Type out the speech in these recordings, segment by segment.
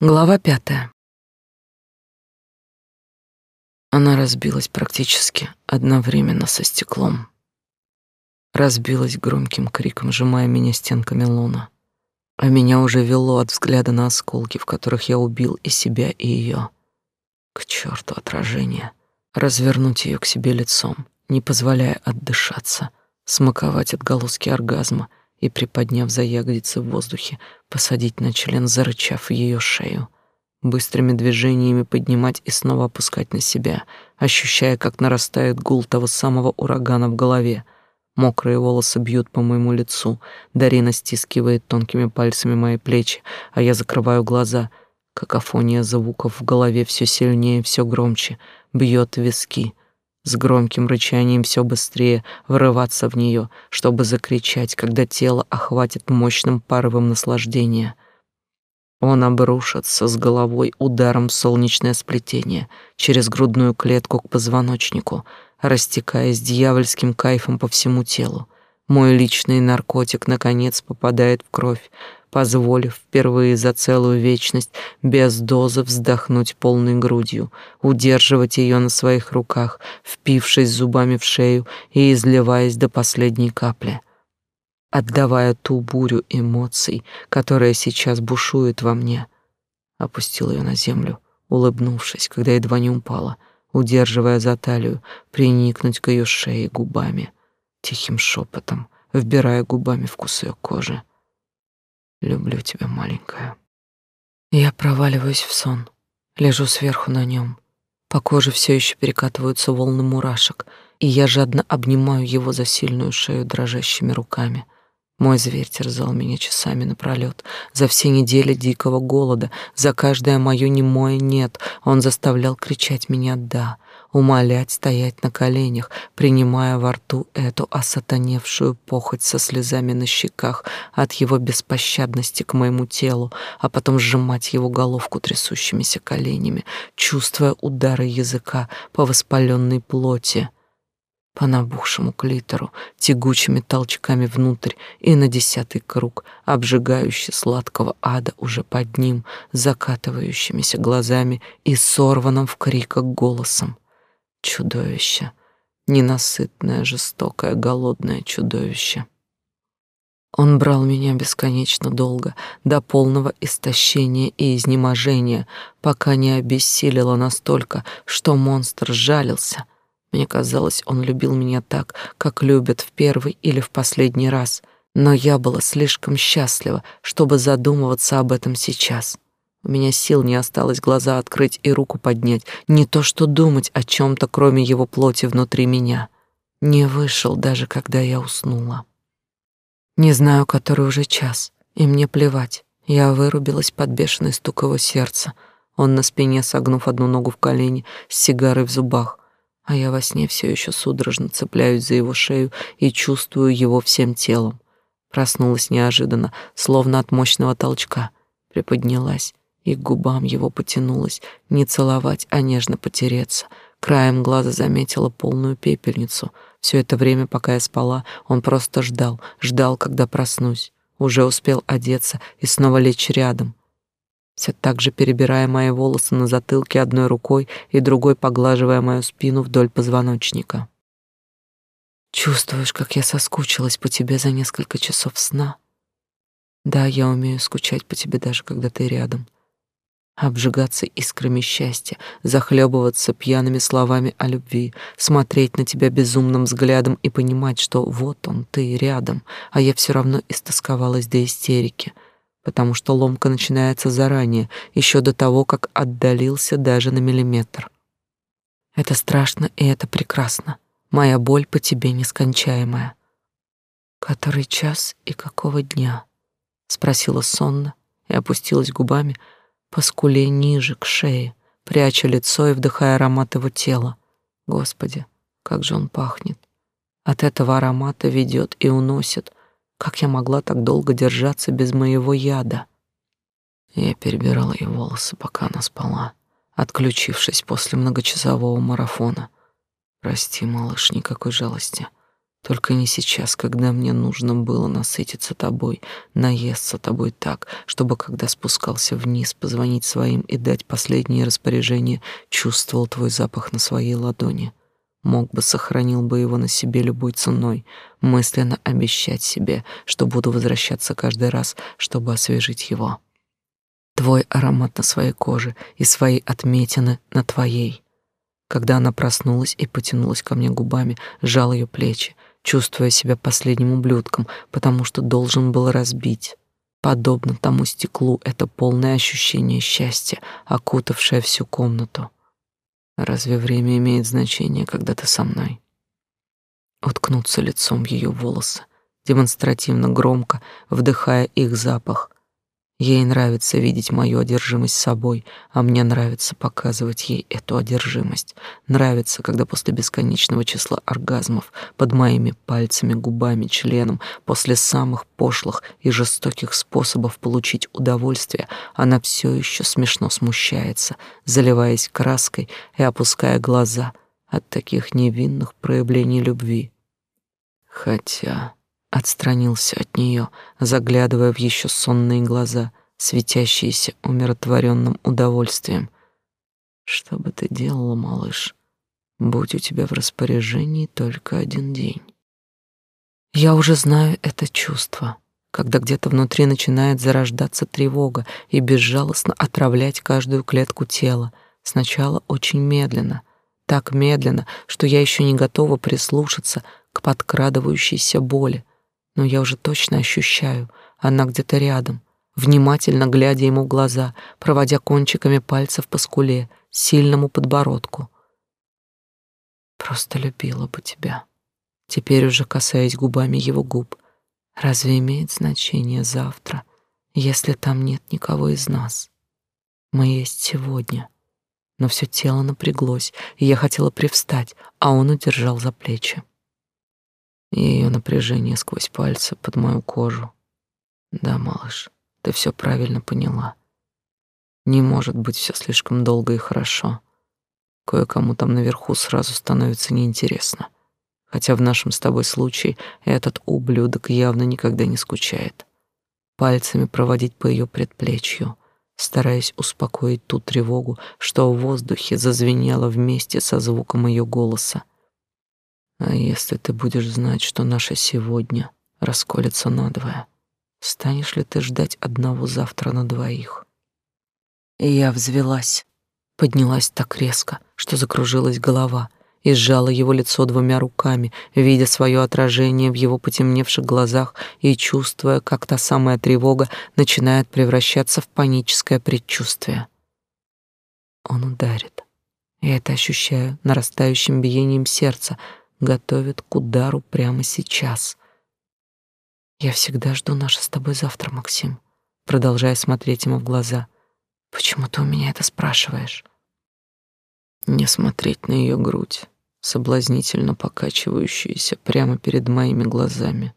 Глава пятая. Она разбилась практически одновременно со стеклом. Разбилась громким криком, сжимая меня стенками луна. А меня уже вело от взгляда на осколки, в которых я убил и себя, и ее. К черту отражение. Развернуть ее к себе лицом, не позволяя отдышаться, смаковать отголоски оргазма — и, приподняв за ягодицы в воздухе, посадить на член, зарычав ее шею. Быстрыми движениями поднимать и снова опускать на себя, ощущая, как нарастает гул того самого урагана в голове. Мокрые волосы бьют по моему лицу, Дарина стискивает тонкими пальцами мои плечи, а я закрываю глаза. Какофония звуков в голове все сильнее, все громче, бьет виски — с громким рычанием все быстрее врываться в нее, чтобы закричать, когда тело охватит мощным паровым наслаждения. Он обрушится с головой ударом в солнечное сплетение через грудную клетку к позвоночнику, растекаясь дьявольским кайфом по всему телу. Мой личный наркотик наконец попадает в кровь, позволив впервые за целую вечность без дозы вздохнуть полной грудью, удерживать ее на своих руках, впившись зубами в шею и изливаясь до последней капли, отдавая ту бурю эмоций, которая сейчас бушует во мне. Опустил ее на землю, улыбнувшись, когда едва не упала, удерживая за талию, приникнуть к ее шее губами, тихим шепотом, вбирая губами вкус ее кожи. Люблю тебя, маленькая. Я проваливаюсь в сон, лежу сверху на нем. По коже все еще перекатываются волны мурашек, и я жадно обнимаю его за сильную шею дрожащими руками. Мой зверь терзал меня часами напролет. За все недели дикого голода, за каждое мое немое «нет» он заставлял кричать меня «да», умолять стоять на коленях, принимая во рту эту осатаневшую похоть со слезами на щеках от его беспощадности к моему телу, а потом сжимать его головку трясущимися коленями, чувствуя удары языка по воспаленной плоти по набухшему клитору, тягучими толчками внутрь и на десятый круг, обжигающий сладкого ада уже под ним, закатывающимися глазами и сорванным в криках голосом. Чудовище. Ненасытное, жестокое, голодное чудовище. Он брал меня бесконечно долго, до полного истощения и изнеможения, пока не обессилило настолько, что монстр жалился. Мне казалось, он любил меня так, как любят в первый или в последний раз, но я была слишком счастлива, чтобы задумываться об этом сейчас. У меня сил не осталось глаза открыть и руку поднять, не то что думать о чем то кроме его плоти внутри меня. Не вышел даже, когда я уснула. Не знаю, который уже час, и мне плевать. Я вырубилась под бешеный стук его сердца. Он на спине, согнув одну ногу в колени, с сигарой в зубах, а я во сне все еще судорожно цепляюсь за его шею и чувствую его всем телом. Проснулась неожиданно, словно от мощного толчка. Приподнялась и к губам его потянулась, не целовать, а нежно потереться. Краем глаза заметила полную пепельницу. Все это время, пока я спала, он просто ждал, ждал, когда проснусь. Уже успел одеться и снова лечь рядом. Все так же перебирая мои волосы на затылке одной рукой и другой поглаживая мою спину вдоль позвоночника. Чувствуешь, как я соскучилась по тебе за несколько часов сна? Да, я умею скучать по тебе даже когда ты рядом обжигаться искрами счастья, захлебываться пьяными словами о любви, смотреть на тебя безумным взглядом и понимать, что вот он, ты рядом, а я все равно истосковалась до истерики, потому что ломка начинается заранее, еще до того, как отдалился даже на миллиметр. Это страшно и это прекрасно. Моя боль по тебе нескончаемая. Который час и какого дня? спросила сонно и опустилась губами по скуле ниже, к шее, пряча лицо и вдыхая аромат его тела. Господи, как же он пахнет. От этого аромата ведет и уносит. Как я могла так долго держаться без моего яда? Я перебирала ее волосы, пока она спала, отключившись после многочасового марафона. Прости, малыш, никакой жалости. Только не сейчас, когда мне нужно было насытиться тобой, наесться тобой так, чтобы, когда спускался вниз, позвонить своим и дать последние распоряжения, чувствовал твой запах на своей ладони. Мог бы, сохранил бы его на себе любой ценой, мысленно обещать себе, что буду возвращаться каждый раз, чтобы освежить его. Твой аромат на своей коже и свои отметины на твоей. Когда она проснулась и потянулась ко мне губами, сжал ее плечи, чувствуя себя последним ублюдком, потому что должен был разбить. Подобно тому стеклу, это полное ощущение счастья, окутавшее всю комнату. Разве время имеет значение, когда ты со мной? Уткнуться лицом в ее волосы, демонстративно громко вдыхая их запах, Ей нравится видеть мою одержимость собой, а мне нравится показывать ей эту одержимость. Нравится, когда после бесконечного числа оргазмов под моими пальцами, губами, членом, после самых пошлых и жестоких способов получить удовольствие, она все еще смешно смущается, заливаясь краской и опуская глаза от таких невинных проявлений любви. Хотя отстранился от нее, заглядывая в еще сонные глаза, светящиеся умиротворенным удовольствием. Что бы ты делала, малыш? Будь у тебя в распоряжении только один день. Я уже знаю это чувство, когда где-то внутри начинает зарождаться тревога и безжалостно отравлять каждую клетку тела, сначала очень медленно, так медленно, что я еще не готова прислушаться к подкрадывающейся боли, но я уже точно ощущаю, она где-то рядом, внимательно глядя ему в глаза, проводя кончиками пальцев по скуле, сильному подбородку. Просто любила бы тебя. Теперь уже касаясь губами его губ. Разве имеет значение завтра, если там нет никого из нас? Мы есть сегодня. Но все тело напряглось, и я хотела привстать, а он удержал за плечи и ее напряжение сквозь пальцы под мою кожу. Да, малыш, ты все правильно поняла. Не может быть все слишком долго и хорошо. Кое-кому там наверху сразу становится неинтересно. Хотя в нашем с тобой случае этот ублюдок явно никогда не скучает. Пальцами проводить по ее предплечью, стараясь успокоить ту тревогу, что в воздухе зазвенело вместе со звуком ее голоса. А если ты будешь знать, что наше сегодня расколется надвое, станешь ли ты ждать одного завтра на двоих? И я взвелась, поднялась так резко, что закружилась голова, и сжала его лицо двумя руками, видя свое отражение в его потемневших глазах и чувствуя, как та самая тревога начинает превращаться в паническое предчувствие. Он ударит. Я это ощущаю нарастающим биением сердца, готовит к удару прямо сейчас. Я всегда жду наше с тобой завтра, Максим, продолжая смотреть ему в глаза. Почему ты у меня это спрашиваешь? Не смотреть на ее грудь, соблазнительно покачивающуюся прямо перед моими глазами.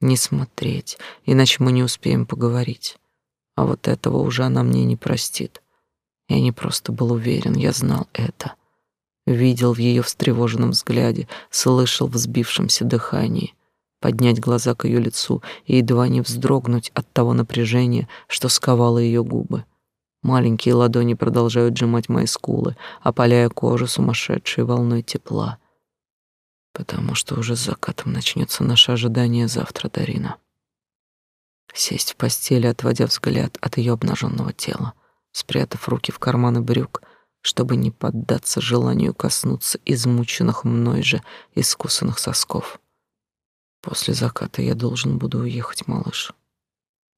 Не смотреть, иначе мы не успеем поговорить. А вот этого уже она мне не простит. Я не просто был уверен, я знал это видел в ее встревоженном взгляде, слышал в сбившемся дыхании. Поднять глаза к ее лицу и едва не вздрогнуть от того напряжения, что сковало ее губы. Маленькие ладони продолжают сжимать мои скулы, опаляя кожу сумасшедшей волной тепла. Потому что уже с закатом начнется наше ожидание завтра, Дарина. Сесть в постели, отводя взгляд от ее обнаженного тела, спрятав руки в карманы брюк — чтобы не поддаться желанию коснуться измученных мной же искусанных сосков. После заката я должен буду уехать, малыш.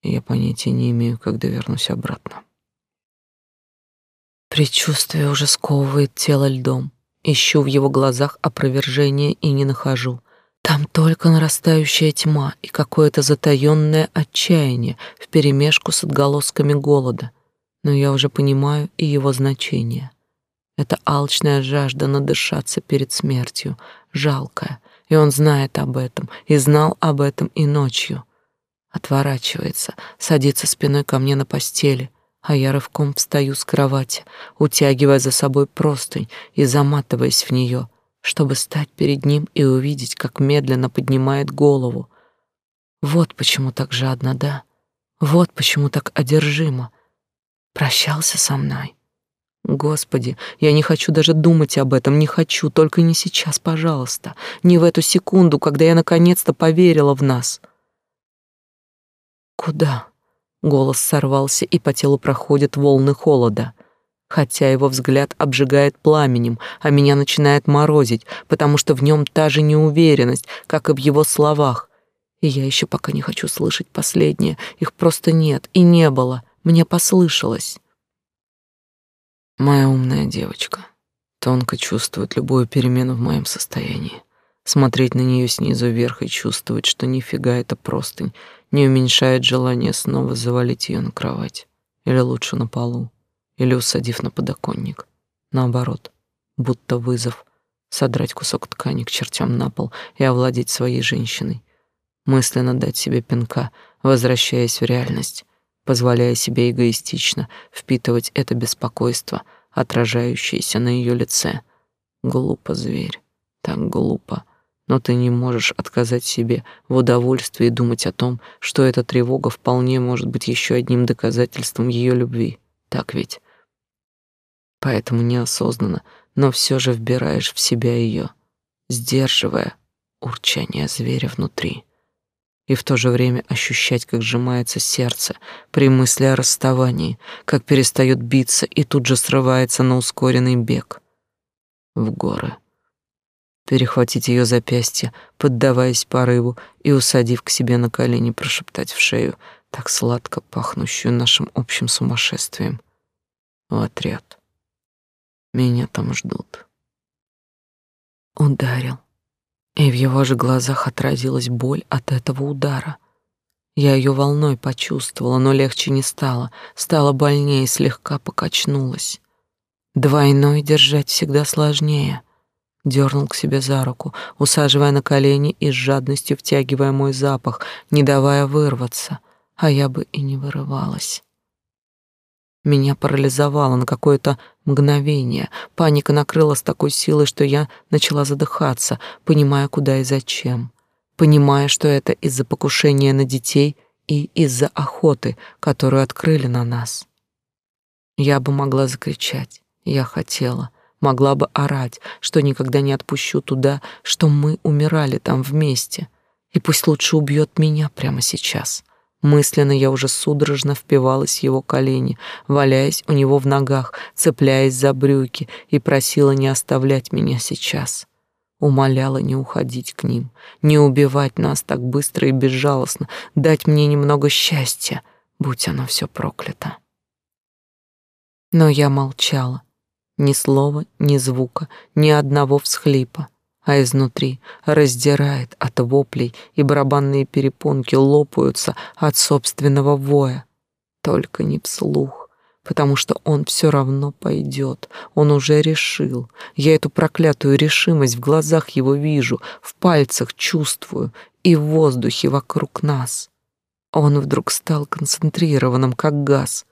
Я понятия не имею, когда вернусь обратно. Предчувствие уже сковывает тело льдом. Ищу в его глазах опровержение и не нахожу. Там только нарастающая тьма и какое-то затаённое отчаяние вперемешку с отголосками голода — но я уже понимаю и его значение. Это алчная жажда надышаться перед смертью, жалкая, и он знает об этом, и знал об этом и ночью. Отворачивается, садится спиной ко мне на постели, а я рывком встаю с кровати, утягивая за собой простынь и заматываясь в нее, чтобы стать перед ним и увидеть, как медленно поднимает голову. Вот почему так жадно, да? Вот почему так одержимо. Прощался со мной. Господи, я не хочу даже думать об этом, не хочу, только не сейчас, пожалуйста, не в эту секунду, когда я наконец-то поверила в нас. Куда? Голос сорвался, и по телу проходят волны холода. Хотя его взгляд обжигает пламенем, а меня начинает морозить, потому что в нем та же неуверенность, как и в его словах. И я еще пока не хочу слышать последнее, их просто нет и не было, мне послышалось. Моя умная девочка тонко чувствует любую перемену в моем состоянии. Смотреть на нее снизу вверх и чувствовать, что нифига это простынь, не уменьшает желание снова завалить ее на кровать. Или лучше на полу, или усадив на подоконник. Наоборот, будто вызов содрать кусок ткани к чертям на пол и овладеть своей женщиной. Мысленно дать себе пинка, возвращаясь в реальность, позволяя себе эгоистично впитывать это беспокойство, отражающееся на ее лице. Глупо, зверь, так глупо. Но ты не можешь отказать себе в удовольствии думать о том, что эта тревога вполне может быть еще одним доказательством ее любви. Так ведь? Поэтому неосознанно, но все же вбираешь в себя ее, сдерживая урчание зверя внутри и в то же время ощущать, как сжимается сердце при мысли о расставании, как перестает биться и тут же срывается на ускоренный бег в горы. Перехватить ее запястье, поддаваясь порыву и усадив к себе на колени, прошептать в шею, так сладко пахнущую нашим общим сумасшествием. В отряд. Меня там ждут. Ударил и в его же глазах отразилась боль от этого удара. Я ее волной почувствовала, но легче не стало, стало больнее, слегка покачнулась. Двойной держать всегда сложнее. Дернул к себе за руку, усаживая на колени и с жадностью втягивая мой запах, не давая вырваться, а я бы и не вырывалась. Меня парализовало на какое-то мгновение. Паника накрыла с такой силой, что я начала задыхаться, понимая, куда и зачем. Понимая, что это из-за покушения на детей и из-за охоты, которую открыли на нас. Я бы могла закричать. Я хотела. Могла бы орать, что никогда не отпущу туда, что мы умирали там вместе. И пусть лучше убьет меня прямо сейчас. Мысленно я уже судорожно впивалась в его колени, валяясь у него в ногах, цепляясь за брюки и просила не оставлять меня сейчас. Умоляла не уходить к ним, не убивать нас так быстро и безжалостно, дать мне немного счастья, будь оно все проклято. Но я молчала. Ни слова, ни звука, ни одного всхлипа а изнутри раздирает от воплей, и барабанные перепонки лопаются от собственного воя. Только не вслух, потому что он все равно пойдет. Он уже решил. Я эту проклятую решимость в глазах его вижу, в пальцах чувствую и в воздухе вокруг нас. Он вдруг стал концентрированным, как газ —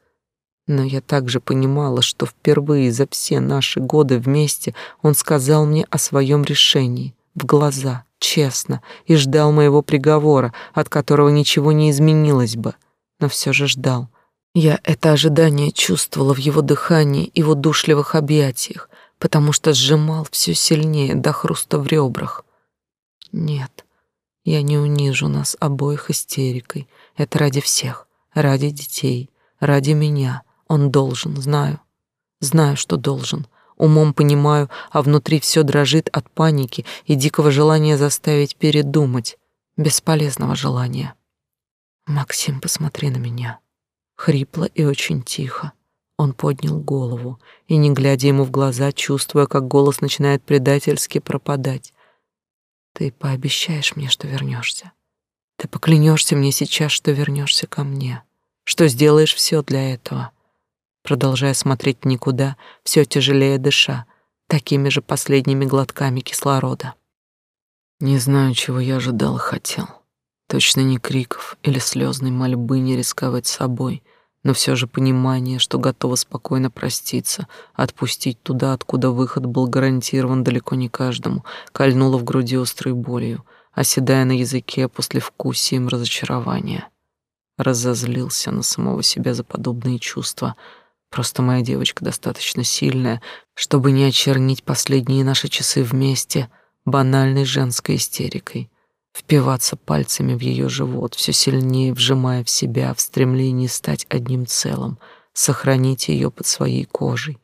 но я также понимала, что впервые за все наши годы вместе он сказал мне о своем решении, в глаза, честно, и ждал моего приговора, от которого ничего не изменилось бы, но все же ждал. Я это ожидание чувствовала в его дыхании и в удушливых объятиях, потому что сжимал все сильнее до хруста в ребрах. Нет, я не унижу нас обоих истерикой. Это ради всех, ради детей, ради меня — он должен, знаю. Знаю, что должен. Умом понимаю, а внутри все дрожит от паники и дикого желания заставить передумать. Бесполезного желания. «Максим, посмотри на меня». Хрипло и очень тихо. Он поднял голову и, не глядя ему в глаза, чувствуя, как голос начинает предательски пропадать. «Ты пообещаешь мне, что вернешься. Ты поклянешься мне сейчас, что вернешься ко мне, что сделаешь все для этого» продолжая смотреть никуда, все тяжелее дыша, такими же последними глотками кислорода. Не знаю, чего я ожидал и хотел. Точно не криков или слезной мольбы не рисковать собой, но все же понимание, что готова спокойно проститься, отпустить туда, откуда выход был гарантирован далеко не каждому, кольнуло в груди острой болью, оседая на языке после вкусием разочарования. Разозлился на самого себя за подобные чувства. Просто моя девочка достаточно сильная, чтобы не очернить последние наши часы вместе банальной женской истерикой — впиваться пальцами в ее живот, все сильнее вжимая в себя в стремлении стать одним целым, сохранить ее под своей кожей.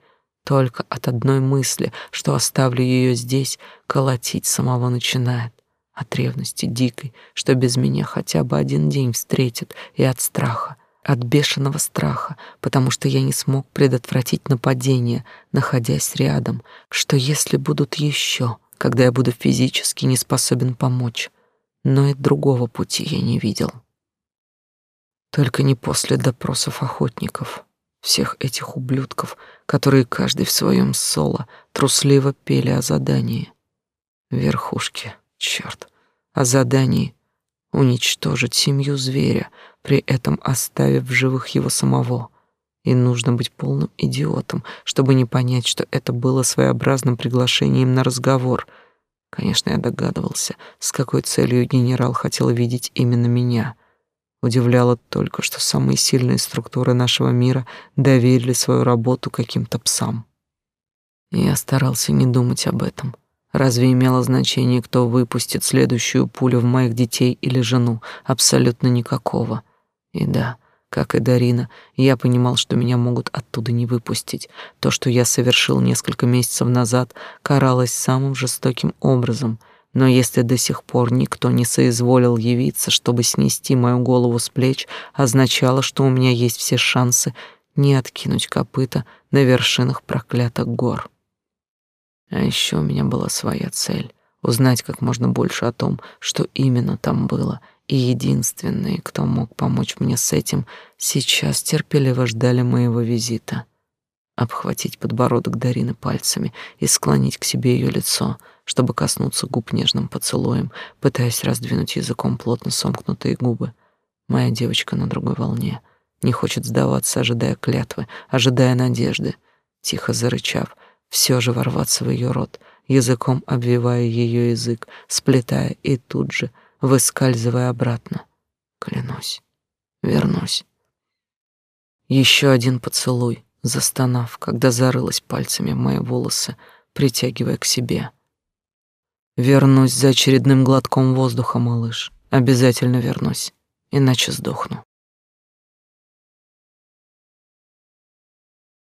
Только от одной мысли, что оставлю ее здесь, колотить самого начинает. От ревности дикой, что без меня хотя бы один день встретит, и от страха, от бешеного страха, потому что я не смог предотвратить нападение, находясь рядом, что если будут еще, когда я буду физически не способен помочь, но и другого пути я не видел. Только не после допросов охотников, всех этих ублюдков, которые каждый в своем соло трусливо пели о задании. Верхушки, черт, о задании уничтожить семью зверя, при этом оставив в живых его самого. И нужно быть полным идиотом, чтобы не понять, что это было своеобразным приглашением на разговор — Конечно, я догадывался, с какой целью генерал хотел видеть именно меня. Удивляло только, что самые сильные структуры нашего мира доверили свою работу каким-то псам. Я старался не думать об этом. Разве имело значение, кто выпустит следующую пулю в моих детей или жену? Абсолютно никакого. И да, как и Дарина, я понимал, что меня могут оттуда не выпустить. То, что я совершил несколько месяцев назад, каралось самым жестоким образом. Но если до сих пор никто не соизволил явиться, чтобы снести мою голову с плеч, означало, что у меня есть все шансы не откинуть копыта на вершинах проклятых гор. А еще у меня была своя цель — узнать как можно больше о том, что именно там было — и единственные, кто мог помочь мне с этим, сейчас терпеливо ждали моего визита. Обхватить подбородок Дарины пальцами и склонить к себе ее лицо, чтобы коснуться губ нежным поцелуем, пытаясь раздвинуть языком плотно сомкнутые губы. Моя девочка на другой волне, не хочет сдаваться, ожидая клятвы, ожидая надежды. Тихо зарычав, все же ворваться в ее рот, языком обвивая ее язык, сплетая и тут же — выскальзывая обратно. Клянусь, вернусь. Еще один поцелуй, застонав, когда зарылась пальцами в мои волосы, притягивая к себе. Вернусь за очередным глотком воздуха, малыш. Обязательно вернусь, иначе сдохну.